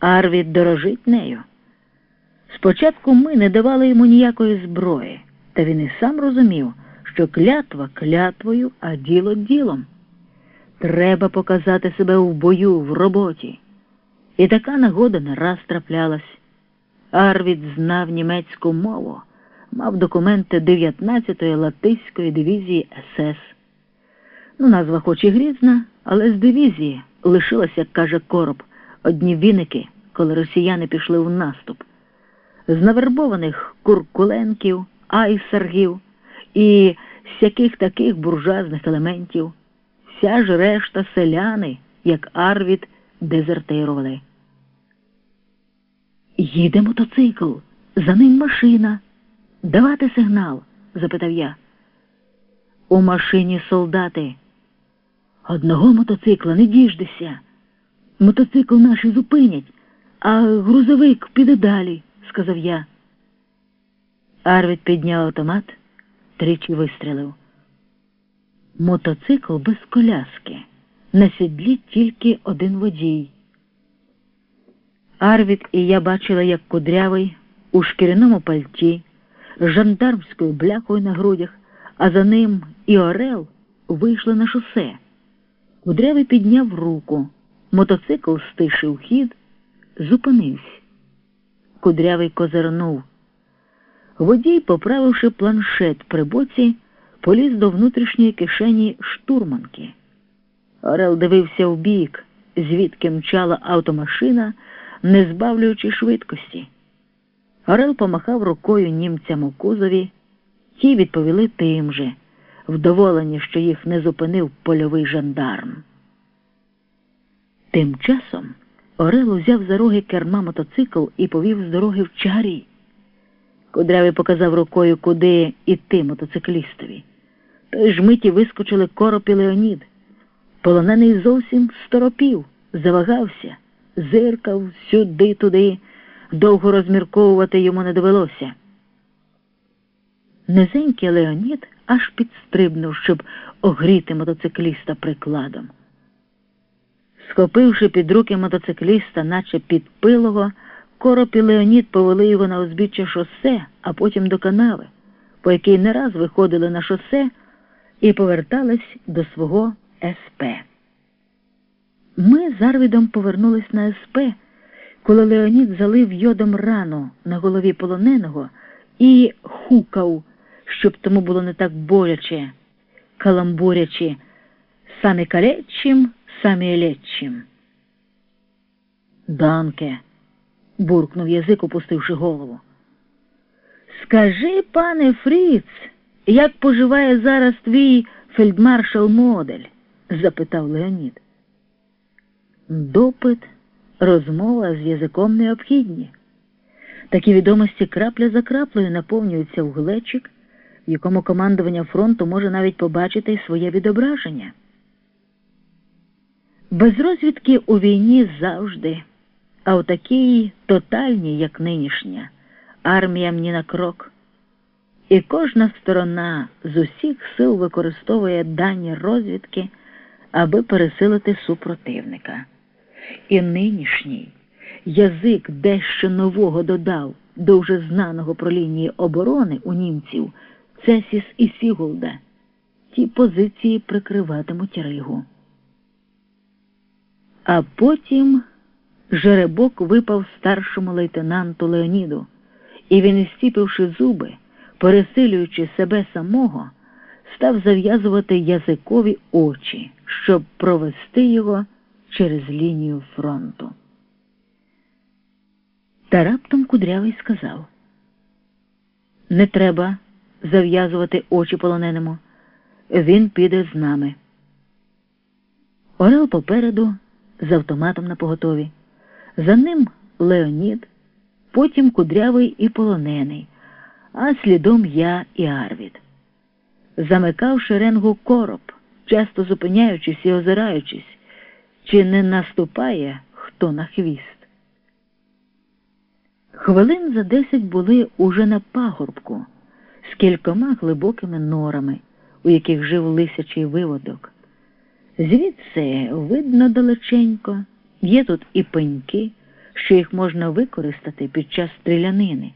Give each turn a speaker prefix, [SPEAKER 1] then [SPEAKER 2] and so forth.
[SPEAKER 1] Арвід дорожить нею. Спочатку ми не давали йому ніякої зброї, та він і сам розумів, що клятва клятвою, а діло ділом. Треба показати себе в бою, в роботі. І така нагода не раз траплялась. Арвід знав німецьку мову, мав документи 19-ї латиської дивізії СС. Ну, назва хоч і грізна, але з дивізії лишилось, як каже короб, одні віники, коли росіяни пішли в наступ. З навербованих куркуленків, айсаргів і всяких таких буржуазних елементів, вся ж решта селяни, як Арвід, дезертирували. Їде мотоцикл, за ним машина. Давати сигнал? запитав я. У машині солдати. Одного мотоцикла не діждеся. Мотоцикл наш зупинять, а грузовик піде далі, сказав я. Арвід підняв автомат, тричі вистрілив. Мотоцикл без коляски. На сідлі тільки один водій. Арвід і я бачила, як кудрявий у шкіряному пальті, з жандармською бляхою на грудях, а за ним і Орел вийшли на шосе. Кудрявий підняв руку, мотоцикл стишив хід, зупинився. Кудрявий козирнув. Водій, поправивши планшет при боці, поліз до внутрішньої кишені штурманки. Орел дивився вбік, звідки мчала автомашина, не збавлюючи швидкості. Орел помахав рукою німцям у кузові, ті відповіли тим же, вдоволені, що їх не зупинив польовий жандарм. Тим часом Орел узяв за роги керма мотоцикл і повів з дороги в чагарі. Кудрявий показав рукою, куди іти мотоциклістові. Той ж миті вискочили короб і Леонід. Полонений зовсім сторопів, завагався, зиркав сюди-туди, довго розмірковувати йому не довелося. Низенький Леонід аж підстрибнув, щоб огріти мотоцикліста прикладом. Схопивши під руки мотоцикліста, наче підпилого, короб і Леонід повели його на узбіччя шосе, а потім до канави, по якій не раз виходили на шосе і повертались до свого СП. Ми з Арвідом повернулись на СП, коли Леонід залив йодом рану на голові полоненого і хукав, щоб тому було не так боляче, каламбурячи, самі калечим, самі лечим. Данке, буркнув язик, опустивши голову. Скажи, пане Фріц, як поживає зараз твій фельдмаршал Модель? запитав Леонід. Допит, розмова з язиком необхідні. Такі відомості крапля за краплею наповнюються в глечик, в якому командування фронту може навіть побачити своє відображення. Без розвідки у війні завжди, а у такій тотальній, як нинішня, арміям ні на крок. І кожна сторона з усіх сил використовує дані розвідки, аби пересилити супротивника. І нинішній язик дещо нового додав до вже знаного про лінії оборони у німців Цесіс і Сігулда. Ті позиції прикриватимуть Ригу. А потім жеребок випав старшому лейтенанту Леоніду, і він, істіпивши зуби, пересилюючи себе самого, став зав'язувати язикові очі, щоб провести його через лінію фронту. Та раптом кудрявий сказав Не треба зав'язувати очі полоненому. Він піде з нами. Орел попереду з автоматом на поготові. За ним Леонід, потім кудрявий і полонений, а слідом я і Арвід. Замикав шеренгу короб, часто зупиняючись і озираючись, чи не наступає хто на хвіст. Хвилин за десять були уже на пагорбку з кількома глибокими норами, у яких жив лисячий виводок. Звідси видно далеченько, є тут і пеньки, що їх можна використати під час стрілянини.